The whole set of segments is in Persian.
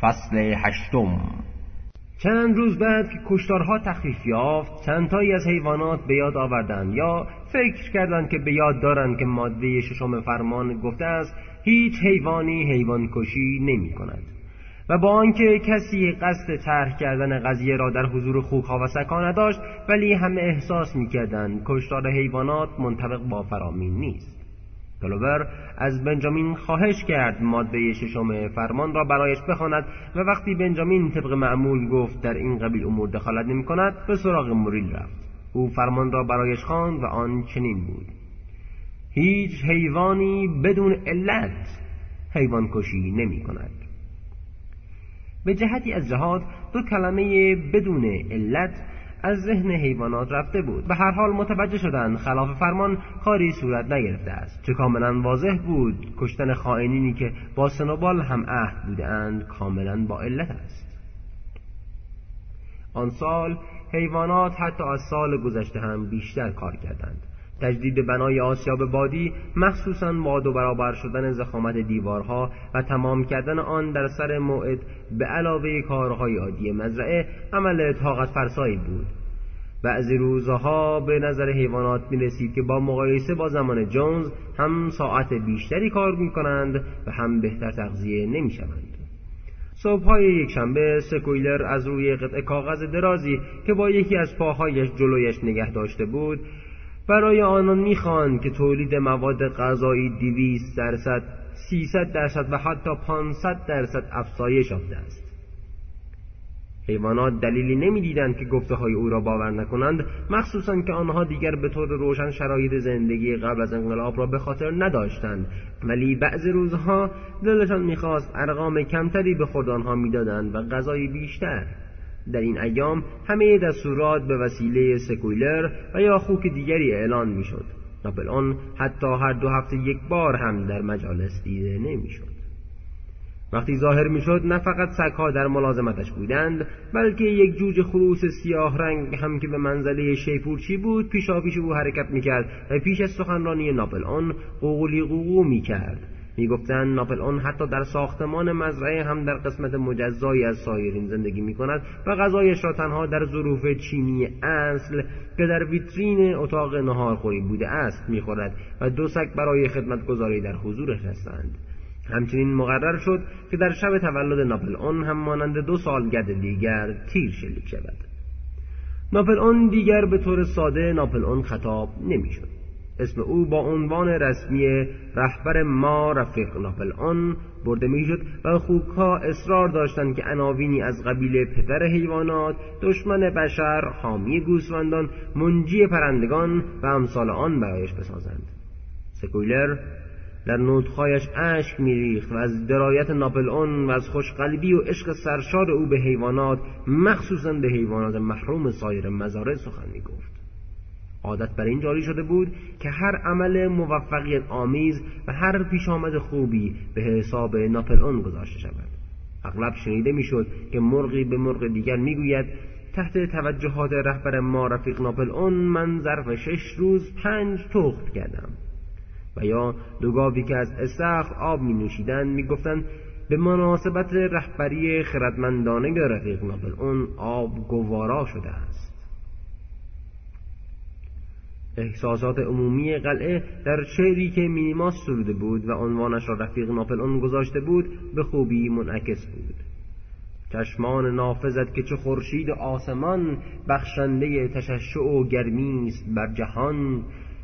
فصل هشتم. چند روز بعد که کشتارها تخفیف یافت چندتایی از حیوانات به یاد آوردند یا فکر کردند که به یاد دارند که ماده ششم فرمان گفته است هیچ حیوانی حیوان کشی نمی کند. و با آنکه کسی قصد طرح کردن قضیه را در حضور خوکها و سکا نداشت ولی همه احساس می‌کردند کشتار حیوانات منطبق با فرامین نیست. گلوبر از بنجامین خواهش کرد ماده ششم فرمان را برایش بخواند و وقتی بنجامین طبق معمول گفت در این قبیل امور دخالت نمی کند به سراغ موریل رفت. او فرمان را برایش خواند و آن چنین بود. هیچ حیوانی بدون علت حیوان کشی نمی کند. به جهتی از جهات دو کلمه بدون علت از ذهن حیوانات رفته بود به هر حال متوجه شدند خلاف فرمان کاری صورت نگرفته است. چه کاملا واضح بود کشتن خائنینی که با سنوبال هم عهد بودند کاملا با علت است. آن سال حیوانات حتی از سال گذشته هم بیشتر کار کردند. تجدید بنای آسیاب بادی مخصوصا با دو برابر شدن زخامت دیوارها و تمام کردن آن در سر موعد به علاوه کارهای عادی مزرعه عمل طاقت فرسایی بود بعضی روزها به نظر حیوانات می رسید که با مقایسه با زمان جونز هم ساعت بیشتری کار می کنند و هم بهتر تغذیه نمی شوند. صبحهای یک شنبه سکویلر از روی قطع کاغذ درازی که با یکی از پاهایش جلویش نگه داشته بود برای آنان می‌خواند که تولید مواد غذایی دویست درصد سیصد درصد و حتی پانصد درصد افزایش یافته است. حیوانات دلیلی نمی‌دیدند که گفته های او را باور نکنند مخصوصا که آنها دیگر به طور روشن شرایط زندگی قبل از انقلاب را به خاطر نداشتند. ولی بعض روزها دلشان می‌خواست ارقام کمتری به خود آنها می‌دادند و غذای بیشتر در این ایام همه دستورات به وسیله سکویلر و یا خوک دیگری اعلان می‌شد. ناپلئون حتی هر دو هفته یک بار هم در مجالس دیده نمی‌شد. وقتی ظاهر می‌شد نه فقط سگها در ملازمتش بودند بلکه یک جوجه خروس سیاه رنگ هم که به منزله شیپورچی بود پیشا پیش او حرکت می‌کرد و پیش از سخنرانی ناپلئون قوقلی قوقو می‌کرد. می‌گفتند ناپل اون حتی در ساختمان مزرعه هم در قسمت مجزایی از سایرین زندگی می کند و غذایش را تنها در ظروف چینی اصل که در ویترین اتاق نهارخوری بوده است می‌خورد و دو سگ برای خدمتگذاری در حضورش هستند همچنین مقرر شد که در شب تولد ناپل اون هم مانند دو سالگرد دیگر تیر شلیک شود. ناپل اون دیگر به طور ساده ناپل اون خطاب نمی‌شد. اسم او با عنوان رسمی رهبر ما رفیق آن برده می‌شد و خوکها اصرار داشتند که عناوینی از قبیل پدر حیوانات دشمن بشر حامی گوسفندان منجی پرندگان و امثال آن برایش بسازند. سکویلر در نوتخایش اشک میریخت و از درایت ناپل و از خوشقلبی و عشق سرشار او به حیوانات مخصوصا به حیوانات محروم سایر مزارع سخن می‌گفت. عادت بر این جاری شده بود که هر عمل موفقیت آمیز و هر پیش آمد خوبی به حساب ناپل اون گذاشته شود. اغلب شنیده می‌شد که مرغی به مرغ دیگر می‌گوید تحت توجهات رهبر ما رفیق ناپل اون من ظرف شش روز پنج تخت کردم. و یا دو گاوی که از استخر آب می نوشیدند می به مناسبت رهبری خردمندانه رفیق ناپل اون آب گوارا شده است. احساسات عمومی قلعه در شعری که مینیماس سروده بود و عنوانش را رفیق ناپل اون گذاشته بود به خوبی منعکس بود. چشمان نافذت که چه خورشید آسمان بخشنده تششع و گرمی است بر جهان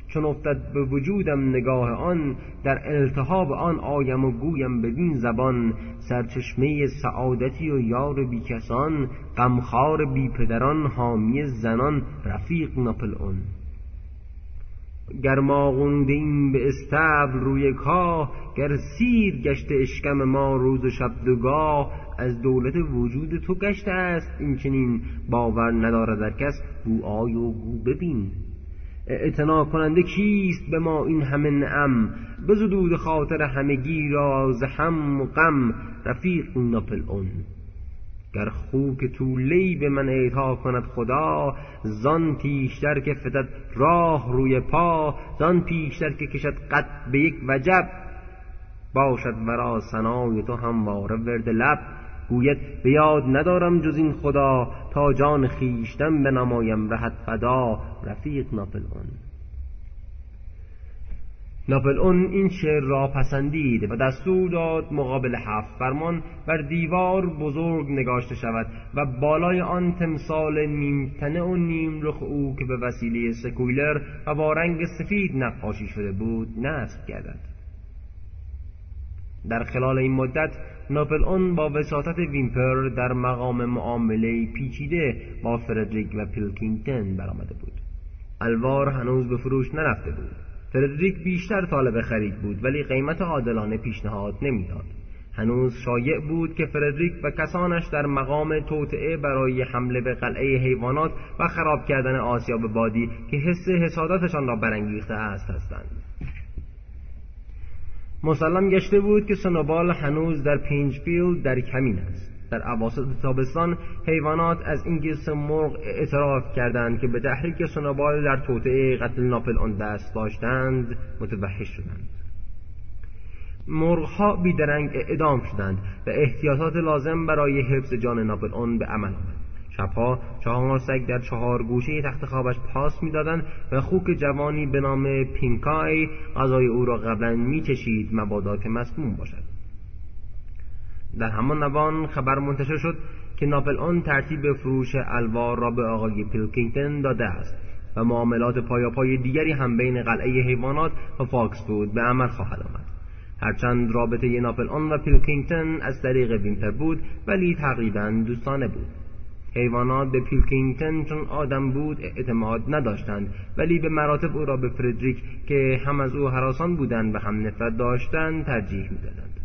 چون افتد به وجودم نگاه آن در التهاب آن آیم و گویم بدین زبان سرچشمه سعادتی و یار بی کسان غمخوار بی پدران حامی زنان رفیق ناپل اون گر ما به استبل روی کاه گر سیر گشته اشکم ما روز و شب دوگاه از دولت وجود تو گشته است این چنین باور ندارد در کس گو آی و گو ببین. اعتنا کننده کیست به ما این همه نعم؟ بزدود خاطر همگی را ز هم و غم رفیق ناپل اون گر خوک طولی به من ایتا کند خدا زان پیشتر که فتد راه روی پا زان پیشتر که کشد قد به یک وجب. باشد ورا سنای تو همواره ورد لب. گوید به ندارم جز این خدا تا جان خیشتن بنمایم رهت فدا. رفیق ناپل اون ناپل اون این شعر را پسندید و دستور داد مقابل هفت فرمان بر دیوار بزرگ نگاشته شود و بالای آن تمثال نیمتنه و نیم رخ او که به وسیله سکویلر و با رنگ سفید نقاشی شده بود نصب گردد. در خلال این مدت ناپل اون با وساطت ویمپر در مقام معامله پیچیده با فردریک و پیلکینگتن برآمده بود. الوار هنوز به فروش نرفته بود. فردریک بیشتر طالب خرید بود ولی قیمت عادلانه پیشنهاد نمی‌داد. هنوز شایع بود که فردریک و کسانش در مقام توطعه برای حمله به قلعه حیوانات و خراب کردن آسیاب بادی که حس حسادتشان را برانگیخته است هستند. مسلم گشته بود که سنوبال هنوز در پینچفیلد در کمین است. در اواسط تابستان حیوانات از اینکه سه مرغ اعتراف کردند که به تحریک سنوبال در توطئه قتل ناپلئون دست داشتند متوحش شدند. مرغها بیدرنگ اعدام شدند و احتیاطات لازم برای حفظ جان ناپلئون به عمل آمد. شبها چهار سگ در چهار گوشه تخت خوابش پاس می‌دادند و خوک جوانی به نام پینکای غذای او را قبلا میچشید مبادا که مسموم باشد. در همان اوان خبر منتشر شد که ناپلئون ترتیب فروش الوار را به آقای پیلکینگتن داده است و معاملات پای دیگری هم بین قلعه حیوانات و فاکس‌وود به عمل خواهد آمد. هرچند رابطه ناپلئون و پیلکینگتن از طریق ویمپر بود ولی تقریبا دوستانه بود. حیوانات به پیلکینگتن چون آدم بود اعتماد نداشتند ولی به مراتب او را به فردریک که هم از او حراسان بودند و هم نفرت داشتند ترجیح می‌دادند.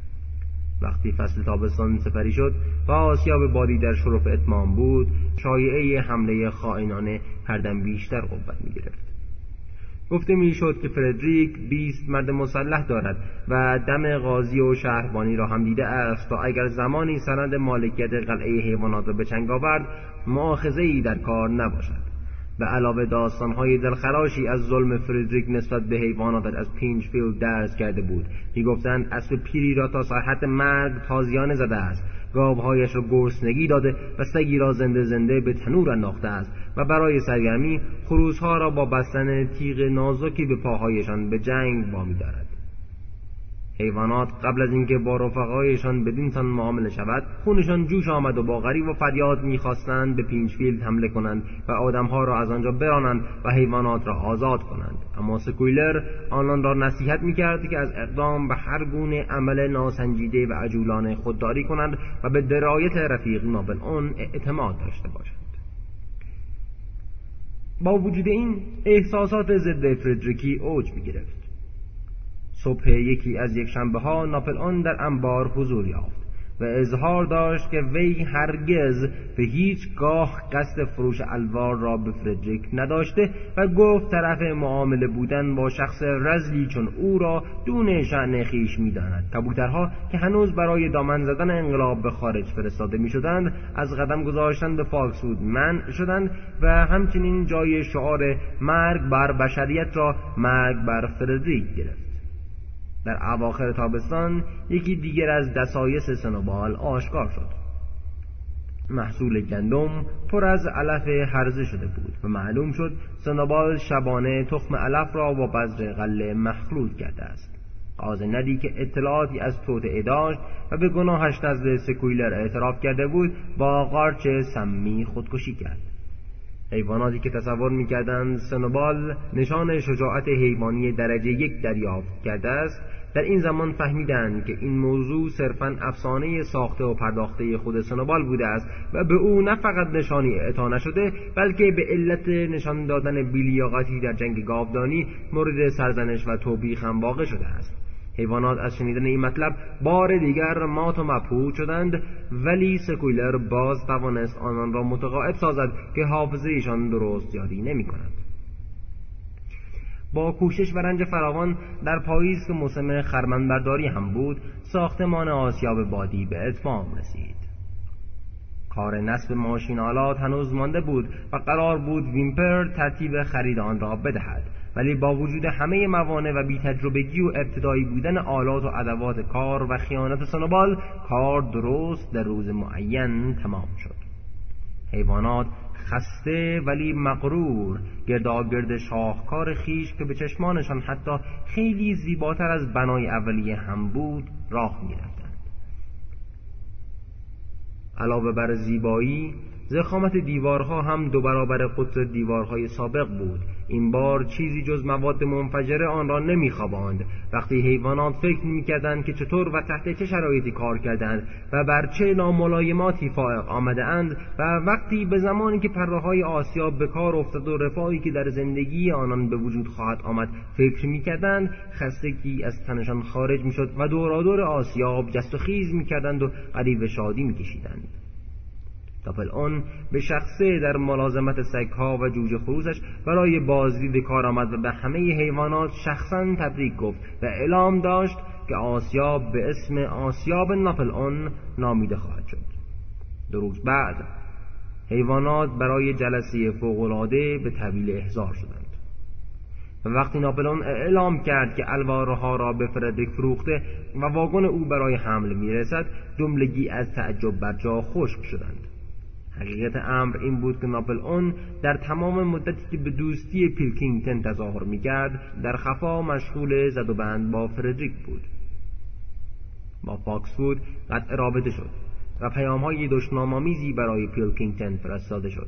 وقتی فصل تابستان سپری شد و آسیاب بادی در شرف اتمام بود شایعه حمله خائنانه هردم بیشتر قوت می گرفت گفته می‌شد که فردریک بیست مرد مسلح دارد و دم قاضی و شهربانی را هم دیده است تا اگر زمانی سند مالکیت قلعه حیوانات را به چنگ آورد ای در کار نباشد. به علاوه داستانهای دلخراشی از ظلم فردریک نسبت به حیوانات از پینچفیلد درز کرده بود. می‌گفتند اسب پیری را تا ساحت مرگ تازیانه زده است. گاوهایش را گرسنگی داده و سگی را زنده زنده به تنور انداخته است و برای سرگرمی خروسها را با بستن تیغ نازکی به پاهایشان به جنگ وامی دارد حیوانات قبل از اینکه با رفقایشان بدینسان معامله شود خونشان جوش آمد و با غریو و فریاد می‌خواستند به پینچفیلد حمله کنند و آدمها را از آنجا برانند و حیوانات را آزاد کنند. اما سکویلر آنان را نصیحت می‌کرد که از اقدام به هر گونه عمل ناسنجیده و عجولانه خودداری کنند و به درایت رفیق نابل آن اعتماد داشته باشند. با وجود این احساسات ضد فردریکی اوج می‌گرفت. صبح یکی از یک شنبه ها ناپل در انبار حضور یافت و اظهار داشت که وی هرگز به هیچ گاه قصد فروش الوار را به فردریک نداشته و گفت طرف معامله بودن با شخص رزلی چون او را دون شعن خیش می‌داند. کبوترها که هنوز برای دامن زدن انقلاب به خارج فرستاده می‌شدند از قدم گذاشتن به فاکسود من شدند و همچنین جای شعار مرگ بر بشریت را مرگ بر فردریک گرفت. در اواخر تابستان یکی دیگر از دسایس سنوبال آشکار شد. محصول گندم پر از علف هرزه شده بود و معلوم شد سنوبال شبانه تخم علف را با بذر غله مخلوط کرده است. قاضی ندی که اطلاعاتی از توطعه داشت و به گناهش نزد سکویلر اعتراف کرده بود با قارچ سمی خودکشی کرد. حیواناتی که تصور می‌کردند سنوبال نشان شجاعت حیوانی درجه یک دریافت کرده است در این زمان فهمیدند که این موضوع صرفا افسانه ساخته و پرداخته خود سنوبال بوده است و به او نه فقط نشانی اعطا نشده بلکه به علت نشان دادن بیلیاقتی در جنگ گاودانی مورد سرزنش و توبیخ هم واقع شده است. حیوانات از شنیدن این مطلب بار دیگر مات و مبهوت شدند ولی سکویلر باز توانست آنان را متقاعد سازد که حافظه ایشان درست یادی نمی کند. با کوشش و رنج فراوان در پاییز که موسم خرمنبرداری هم بود ساختمان آسیاب بادی به اتمام رسید کار نصب ماشین آلات هنوز مانده بود و قرار بود ویمپر ترتیب خرید آن را بدهد ولی با وجود همه موانع و بیتجربگی و ابتدایی بودن آلات و ادوات کار و خیانت سنوبال کار درست در روز معین تمام شد. حیوانات خسته ولی مغرور گرداگرد شاهکار خیش که به چشمانشان حتی خیلی زیباتر از بنای اولیه هم بود راه می‌رفتند. علاوه بر زیبایی زخامت دیوارها هم دو برابر قطر دیوارهای سابق بود. این بار چیزی جز مواد منفجره آن را نمیخواباند. وقتی حیوانات فکر می‌کردند که چطور و تحت چه شرایطی کار کردند و بر چه ناملایماتی فائق آمده اند و وقتی به زمانی که پره های آسیاب به کار افتاد و رفاهی که در زندگی آنان به وجود خواهد آمد فکر می‌کردند خستگی از تنشان خارج می‌شد و دورادور آسیاب جست و خیز می‌کردند و قریب شادی میکشیدند. ناپل اون به شخصه در ملازمت سگها و جوجه خروسش برای بازدید کار آمد و به همه حیوانات شخصا تبریک گفت و اعلام داشت که آسیاب به اسم آسیاب ناپل اون نامیده خواهد شد. دو روز بعد حیوانات برای جلسه فوقالعاده به طویل احضار شدند. و وقتی ناپلون اعلام کرد که الوارها را به فردریک فروخته و واگن او برای حمل می‌رسد جملگی از تعجب بر جا خشک شدند. حقیقت امر این بود که ناپل اون در تمام مدتی که به دوستی پیلکینگتن تظاهر می‌کرد در خفا مشغول زد و بند با فردریک بود. با فاکسفود قطع رابطه شد و پیام های دشنامامیزی برای پیلکینگتن فرستاده شد.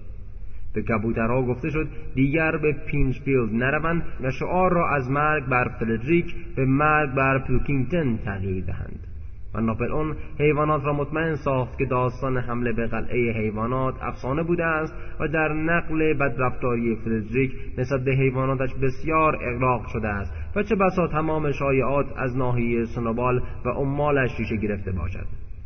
به کبوترها گفته شد دیگر به پینچفیلد نروند و شعار را از مرگ بر فردریک به مرگ بر پیلکینگتن تغییر دهند. و او حیوانات را مطمئن ساخت که داستان حمله به قلعه حیوانات افسانه بوده است و در نقل بدرفتاری فردریک نسبت به حیواناتش بسیار اغراق شده است و چه بسا تمام شایعات از ناحیه سنوبال و عمالش ریشه گرفته باشد.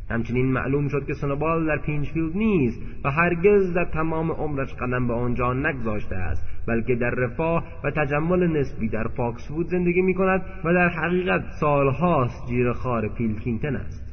همچنین معلوم شد که سنوبال در پینچفیلد نیست و هرگز در تمام عمرش قدم به آنجا نگذاشته است. بلکه در رفاه و تجمل نسبی در فاکسوود زندگی می کند و در حقیقت سالهاست جیره‌خوار پیلکینگتن است.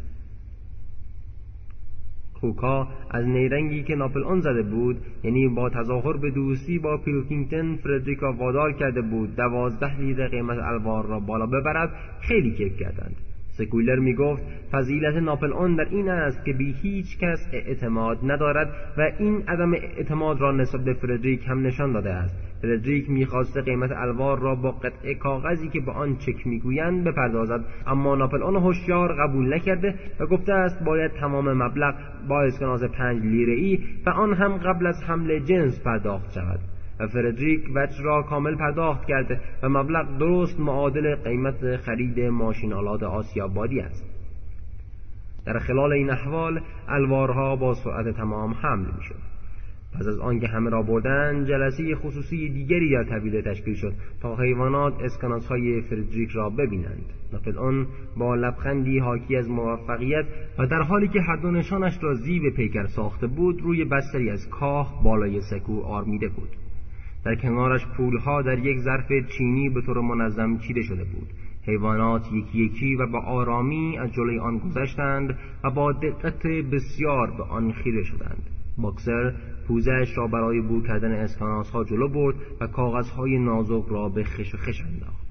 خوک‌ها از نیرنگی که ناپلئون زده بود یعنی با تظاهر به دوستی با پیلکینگتن فردریک را وادار کرده بود دوازده لیره قیمت الوار را بالا ببرد خیلی کیف کردند. سکولر می گفت فضیلت ناپل اون در این است که بی هیچ کس اعتماد ندارد و این عدم اعتماد را نسبت به فردریک هم نشان داده است. فردریک می‌خواست قیمت الوار را با قطع کاغذی که به آن چک می‌گویند بپردازد اما ناپل اون هوشیار قبول نکرده و گفته است باید تمام مبلغ با اسکناس پنج لیره ای و آن هم قبل از حمل جنس پرداخت شود. و فردریک وچ را کامل پرداخت کرده و مبلغ درست معادل قیمت خرید ماشین آلات آسیابادی است. در خلال این احوال الوارها با سرعت تمام حمل می‌شد. پس از آنکه همه را بردن جلسه خصوصی دیگری در طویله تشکیل شد تا حیوانات اسکناس های فردریک را ببینند ناپل آن با لبخندی حاکی از موفقیت و در حالی که هر دو نشانش را زیب پیکر ساخته بود روی بستری از کاه بالای سکو آرمیده بود. در کنارش پولها در یک ظرف چینی به طور منظم چیده شده بود. حیوانات یکی یکی و با آرامی از جلوی آن گذشتند و با دقت بسیار به آن خیره شدند. باکسر پوزش را برای بو کردن اسکناس ها جلو برد و کاغذهای نازک را به خش و خش انداخت.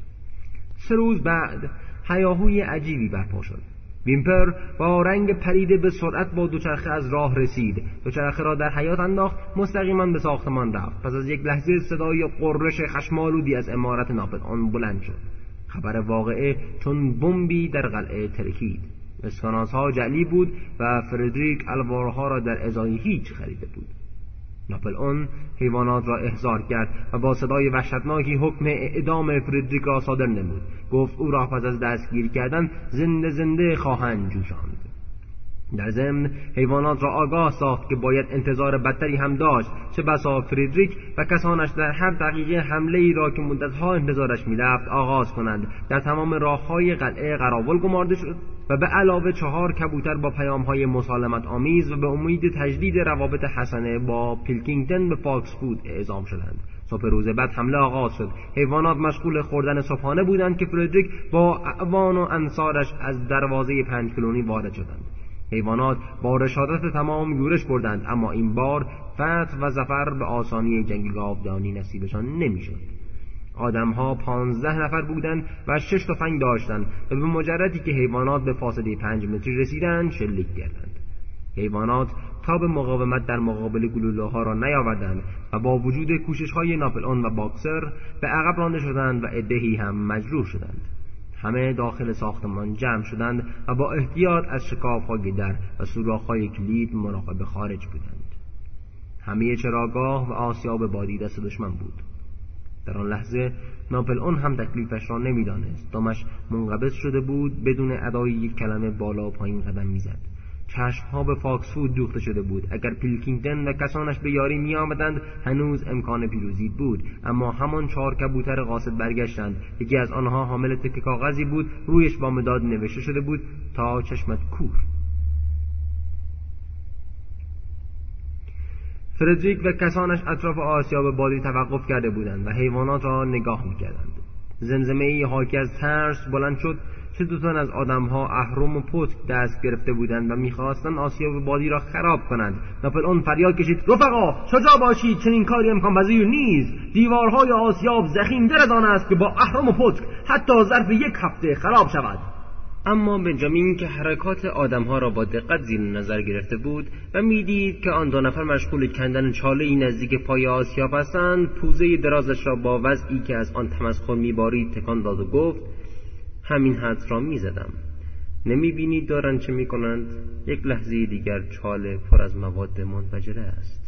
سه روز بعد هیاهوی عجیبی برپا شد. ویمپر با رنگ پریده به سرعت با دوچرخه از راه رسید. دوچرخه را در حیات انداخت مستقیما به ساختمان رفت. پس از یک لحظه صدای قررش خشمالودی از امارت ناپل آن بلند شد. خبر واقعه چون بمبی در قلعه ترکید. اسکاناس ها جعلی بود و فردریک الوارها را در ازای هیچ خریده بود. ناپل اون حیوانات را احضار کرد و با صدای وحشتناکی حکم اعدام فردریک را صادر نمود. گفت او را پس از دستگیر کردن زنده زنده خواهند جوشاند. در ضمن حیوانات را آگاه ساخت که باید انتظار بدتری هم داشت. چه بسا فریدریک و کسانش در هر دقیقه حمله ای را که مدتها انتظارش می‌رفت آغاز کنند. در تمام راههای قلعه قراول گمارده شد. و به علاوه چهار کبوتر با پیام های مسالمت آمیز و به امید تجدید روابط حسنه با پیلکینگتن به فاکس‌وود اعزام شدند. صبح روز بعد حمله آغاز شد. حیوانات مشغول خوردن صبحانه بودند که فردریک با اعوان و انصارش از دروازه پنج کلونی وارد شدند. حیوانات با رشادت تمام یورش بردند اما این بار فتح و ظفر به آسانی جنگ گاودانی نصیبشان نمی‌شد. آدمها پانزده نفر بودند و شش تفنگ داشتند و به مجردی که حیوانات به فاصله پنج متری رسیدند شلیک کردند. حیوانات تا به مقاومت در مقابل گلوله ها را نیاوردند و با وجود کوشش های ناپل اون و باکسر به عقب رانده شدند و ادهی هم مجروح شدند. همه داخل ساختمان جمع شدند و با احتیاط از شکاف های در و سوراخ های کلید مراقب خارج بودند. همه چراگاه و آسیاب بادی دست دشمن بود. در آن لحظه ناپل اون هم تکلیفش را نمی‌دانست. دامش منقبض شده بود بدون ادای یک کلمه بالا پایین قدم می‌زد. چشمها به فاکسفود دوخته شده بود. اگر پیلکینگتن و کسانش به یاری می آمدند هنوز امکان پیروزی بود. اما همان چهار کبوتر قاصد برگشتند. یکی از آنها حامل تک کاغذی بود. رویش با مداد نوشته شده بود تا چشمت کور. فردریک و کسانش اطراف آسیاب بادی توقف کرده بودند و حیوانات را نگاه می‌کردند. زمزمه ای حاکی از ترس بلند شد چه دوتان از آدمها اهرم و پتک دست گرفته بودند و می‌خواستند آسیاب بادی را خراب کنند. ناپل اون فریاد کشید رفقا شجاع باشید چنین کاری امکان پذیر نیست. دیوارهای آسیاب زخیم از آن است که با اهرم و پتک حتی ظرف یک هفته خراب شود. اما بنجامین که حرکات آدمها را با دقت زیر نظر گرفته بود و می‌دید که آن دو نفر مشغول کندن چاله ای نزدیک پای آسیاب هستند پوزه درازش را با وضعی که از آن تمسخر میبارید تکان داد و گفت همین حد را می‌زدم. نمی بینید دارند چه می‌کنند؟ یک لحظه دیگر چاله پر از مواد منفجره است.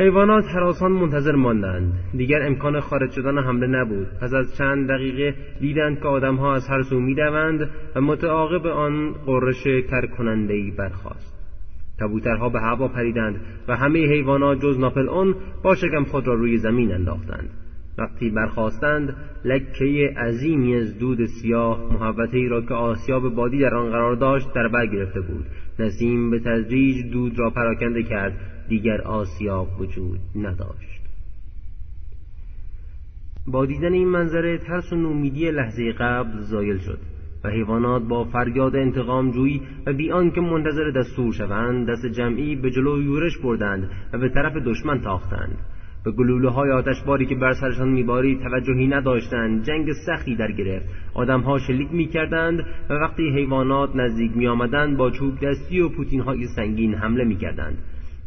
حیوانات حراسان منتظر ماندند. دیگر امکان خارج شدن حمله نبود. پس از چند دقیقه دیدند که آدمها از هر سو می‌دوند و متعاقب آن قررش کرکنندهای برخاست. کبوترها به هوا پریدند و همه حیوانات جز ناپل اون با شکم خود را روی زمین انداختند. وقتی برخواستند لکه عظیمی از دود سیاه ای را که آسیاب بادی در آن قرار داشت در بر گرفته بود. نسیم به تدریج دود را پراکنده کرد. دیگر آسیاب وجود نداشت. با دیدن این منظره ترس و نومیدی لحظه قبل زایل شد و حیوانات با فریاد انتقام جویی و بی آنکه منتظر دستور شوند دست جمعی به جلو یورش بردند و به طرف دشمن تاختند. به گلوله های آتشباری که بر سرشان میبارید توجهی نداشتند جنگ سختی در گرفت. آدمها شلیک می‌کردند و وقتی حیوانات نزدیک میآمدند با چوب دستی و پوتین های سنگین حمله می‌کردند.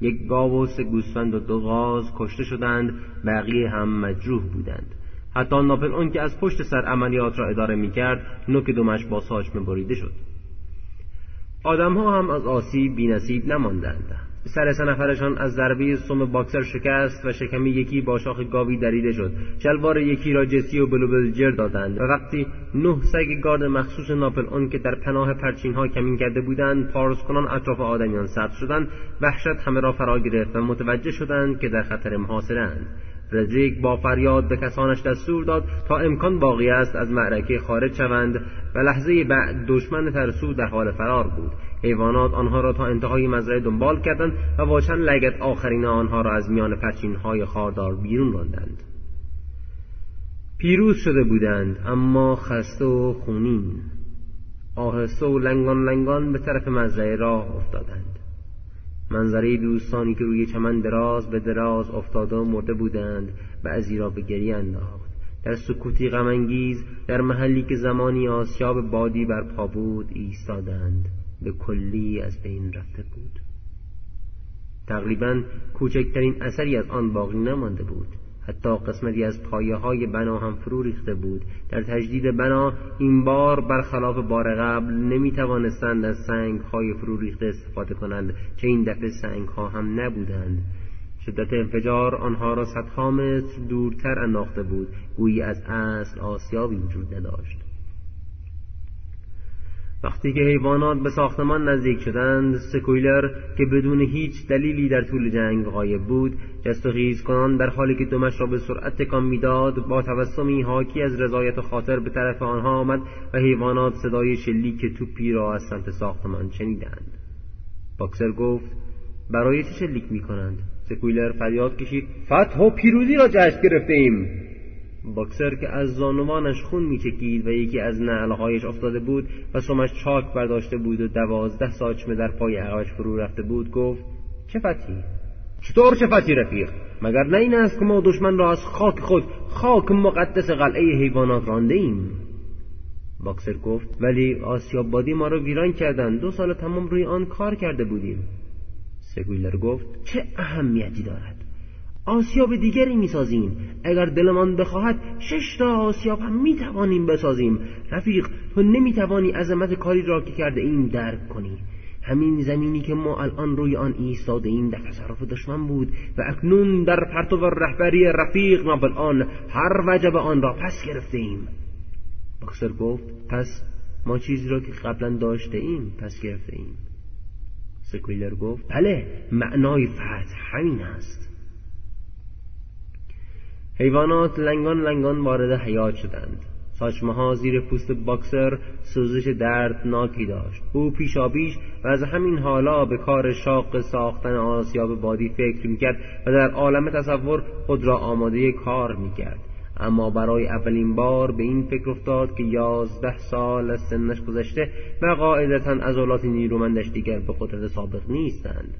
یک گاو و سه گوسفند و دو غاز کشته شدند بقیه هم مجروح بودند. حتی ناپل اون که از پشت سر عملیات را اداره می‌کرد نوک دمش با ساچمه بریده شد. آدمها هم از آسیب بینصیب نماندند. سر سه نفرشان از ضربه سم باکسر شکست و شکمی یکی با شاخ گاوی دریده شد. شلوار یکی را جسی و بلوبلجر دادند. و وقتی نه سگ گارد مخصوص ناپل اون که در پناه پرچین ها کمین کرده بودند پارس کنان اطراف آدمیان سبز شدند وحشت همه را فرا گرفت و متوجه شدند که در خطر محاصره فردریک با فریاد به کسانش دستور داد تا امکان باقی است از معرکه خارج شوند و لحظه بعد دشمن ترسو در حال فرار بود. حیوانات آنها را تا انتهای مزرعه دنبال کردند و با چند لگت آخرین آنها را از میان های خاردار بیرون راندند. پیروز شده بودند اما خسته و خونین. آهسته و لنگان لنگان به طرف مزرعه راه افتادند. منظره دوستانی که روی چمن دراز به دراز افتاده و مرده بودند بعضی را به گریه انداخت. در سکوتی غمانگیز در محلی که زمانی آسیاب بادی بر پا بود ایستادند. به کلی از بین رفته بود. تقریبا کوچکترین اثری از آن باقی نمانده بود. حتی قسمتی از پایه های بنا هم فرو ریخته بود. در تجدید بنا این بار برخلاف بار قبل نمی توانستند از سنگ های فرو ریخته استفاده کنند چه این دفعه سنگ ها هم نبودند. شدت انفجار آنها را صدها متر دورتر انداخته بود. گویی از اصل آسیابی وجود نداشت. وقتی که حیوانات به ساختمان نزدیک شدند سکویلر که بدون هیچ دلیلی در طول جنگ غایب بود جست و خیز کنان در حالی که دمش را به سرعت تکان می‌داد با تبسمی حاکی از رضایت خاطر به طرف آنها آمد و حیوانات صدای شلیک توپی را از سمت ساختمان شنیدند باکسر گفت برای چه شلیک می کنند؟ سکویلر فریاد کشید فتح و پیروزی را جشن گرفته ایم باکسر که از زانوانش خون میچکید و یکی از نعلهایش افتاده بود و سمش چاک برداشته بود و دوازده ساچمه در پای عقبش فرو رفته بود گفت چه فتی؟ چطور چه فتی رفیق؟ مگر نه این است که ما دشمن را از خاک خود خاک مقدس قلعه حیوانات رانده ایم باکسر گفت ولی آسیاب بادی ما را ویران کردند دو سال تمام روی آن کار کرده بودیم سگویلر گفت چه اهمیتی دارد آسیاب دیگری می‌سازیم. اگر دلمان بخواهد شش تا آسیاب هم می‌توانیم بسازیم. رفیق تو نمی‌توانی عظمت کاری را که کرده ایم درک کنی. همین زمینی که ما الان روی آن ایستاده ایم در تصرف دشمن بود و اکنون در پرتو رهبری رفیق نابل آن هر وجب آن را پس گرفته ایم باکسر گفت پس ما چیزی را که قبلا داشته ایم پس گرفته ایم. سکویلر گفت بله معنای فتح همین است. حیوانات لنگان لنگان وارد حیات شدند. ساچمه ها زیر پوست باکسر سوزش دردناکی داشت. او پیشابیش و از همین حالا به کار شاق ساختن آسیاب بادی فکر می‌کرد و در عالم تصور خود را آماده کار می‌کرد. اما برای اولین بار به این فکر افتاد که یازده سال از سنش گذشته و قاعدتا عضلات نیرومندش دیگر به قدرت سابق نیستند.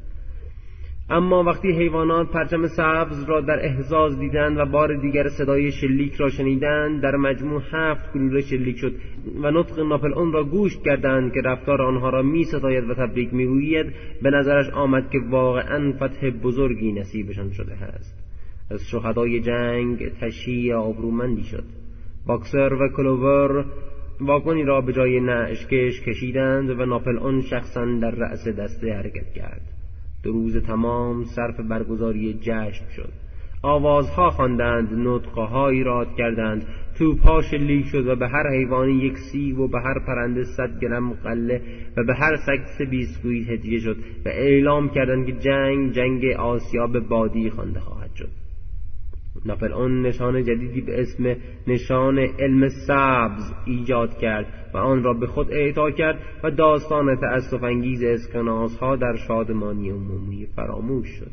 اما وقتی حیوانات پرچم سبز را در احزاز دیدند و بار دیگر صدای شلیک را شنیدند در مجموع هفت گلوله شلیک شد و نطق ناپل اون را گوش کردند که رفتار آنها را می ستاید و تبریک می‌گوید. به نظرش آمد که واقعا فتح بزرگی نصیبشان شده است. از شهدای جنگ تشییع آبرومندی شد. باکسر و کلوور واگنی را به جای نعشکش کشیدند و ناپل اون شخصا در رأس دسته حرکت کرد. دو روز تمام صرف برگزاری جشن شد. آوازها خواندند نطقهایی راد کردند. توپها شلیک شد و به هر حیوانی یک سیب و به هر پرنده صد گرم قله و به هر سگ سه بیسکویت هدیه شد و اعلام کردند که جنگ جنگ آسیاب بادی خوانده خواهد اون نشان جدیدی به اسم نشان علم سبز ایجاد کرد و آن را به خود اعطا کرد و داستان تأصف انگیز اسکناس ها در شادمانی عمومی فراموش شد.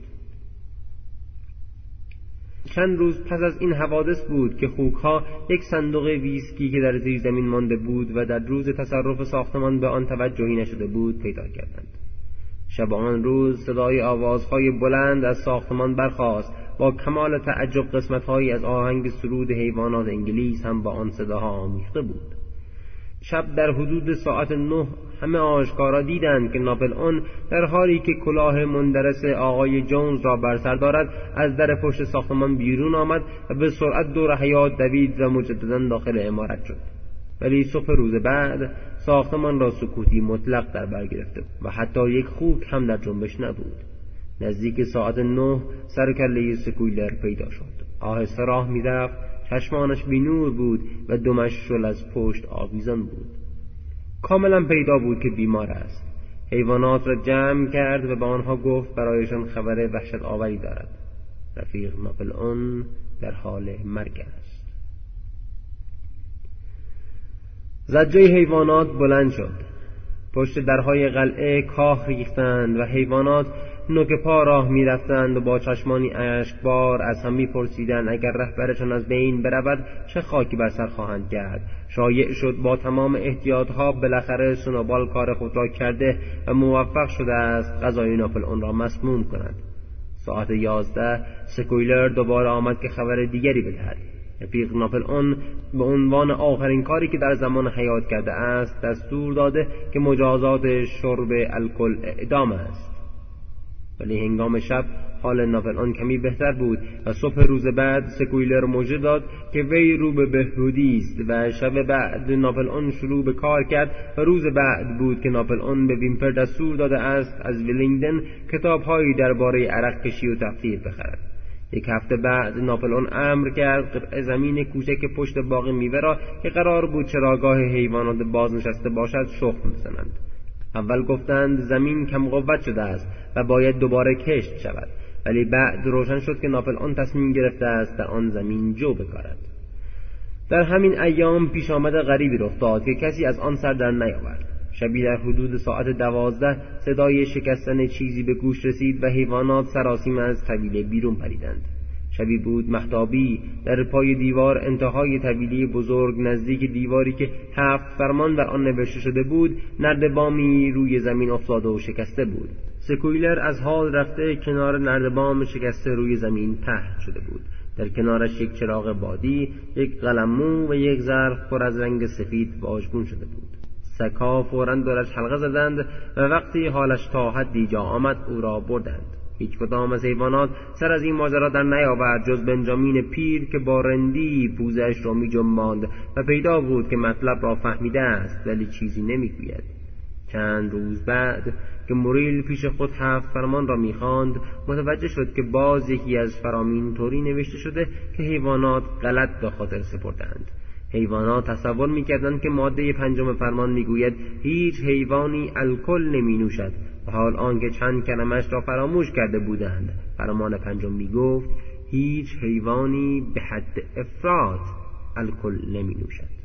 چند روز پس از این حوادث بود که خوکها یک صندوق ویسکی که در زیر زمین مانده بود و در روز تصرف ساختمان به آن توجهی نشده بود پیدا کردند. شب آن روز صدای آوازهای بلند از ساختمان برخاست با کمال تعجب قسمتهایی از آهنگ سرود حیوانات انگلیس هم با آن صداها آمیخته بود. شب در حدود ساعت نه همه آشکارا دیدند که ناپل اون در حالی که کلاه مندرس آقای جونز را بر سر دارد از در پشت ساختمان بیرون آمد و به سرعت دور حیات دوید و مجددا داخل امارت شد. ولی صبح روز بعد ساختمان را سکوتی مطلق در بر گرفته و حتی یک خوک هم در جنبش نبود. نزدیک ساعت نه سر کله سکویلر پیدا شد. آهسته راه می‌رفت چشمانش بینور بود و دمش شل از پشت آویزان بود. کاملا پیدا بود که بیمار است. حیوانات را جمع کرد و به آنها گفت برایشان خبر وحشت آوری دارد. رفیق ناپل اون در حال مرگ است. زجه حیوانات بلند شد. پشت درهای قلعه کاه ریختند و حیوانات نوک پا راه می‌رفتند و با چشمانی اشکبار از هم میپرسیدند اگر رهبرشان از بین برود چه خاکی بر سر خواهند کرد. شایع شد با تمام احتیاطها بالاخره سنوبال کار خود را کرده و موفق شده است غذای ناپل اون را مسموم کند. ساعت یازده سکویلر دوباره آمد که خبر دیگری بدهد. رفیق ناپل اون به عنوان آخرین کاری که در زمان حیات کرده است دستور داده که مجازات شرب الکل اعدام است. ولی هنگام شب حال ناپل آن کمی بهتر بود و صبح روز بعد سکویلر موجه داد که وی رو به بهبودی است و شب بعد ناپل آن شروع به کار کرد و روز بعد بود که ناپل آن به ویمپر دستور داده است از ویلینگدن کتابهایی درباره عرق کشی و تفتیر بخرد. یک هفته بعد ناپلئون امر کرد زمین کوچک پشت باغ میوه را که قرار بود چراگاه حیوانات بازنشسته باشد شخم بزنند اول گفتند زمین کم قوت شده است و باید دوباره کشت شود. ولی بعد روشن شد که ناپل آن تصمیم گرفته است در آن زمین جو بکارد. در همین ایام پیش آمد غریبی رخ داد که کسی از آن سر در نیاورد. شبی در حدود ساعت دوازده صدای شکستن چیزی به گوش رسید و حیوانات سراسیم از طویله بیرون پریدند. شبی بود محتابی در پای دیوار انتهای طویلی بزرگ نزدیک دیواری که هفت فرمان بر آن نوشته شده بود نردبامی روی زمین افتاده و شکسته بود. سکویلر از حال رفته کنار نردبام شکسته روی زمین پهن شده بود. در کنارش یک چراغ بادی یک قلمو و یک ظرف پر از رنگ سفید واژگون شده بود. سکا فورا دورش حلقه زدند و وقتی حالش تا حدی جا آمد او را بردند. هیچ کدام از حیوانات سر از این ماجرا در نیاورد جز بنجامین پیر که با رندی پوزش را می جنباند و پیدا بود که مطلب را فهمیده است ولی چیزی نمی‌گوید. چند روز بعد که موریل پیش خود هفت فرمان را می‌خواند متوجه شد که باز یکی از فرامین طوری نوشته شده که حیوانات غلط به خاطر سپردند حیوانات تصور می‌کردند که ماده پنجم فرمان می‌گوید هیچ حیوانی الکل نمی نوشد و حال آنکه چند کلمش را فراموش کرده بودند. فرمان پنجم می‌گفت هیچ حیوانی به حد افراد الکل نمی نوشد